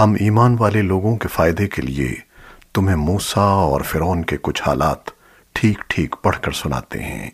ہم ایمان والے لوگوں کے فائدے کے لیے تمہیں موسیٰ اور فرعون کے کچھ حالات ٹھیک ٹھیک پڑھ کر سناتے ہیں۔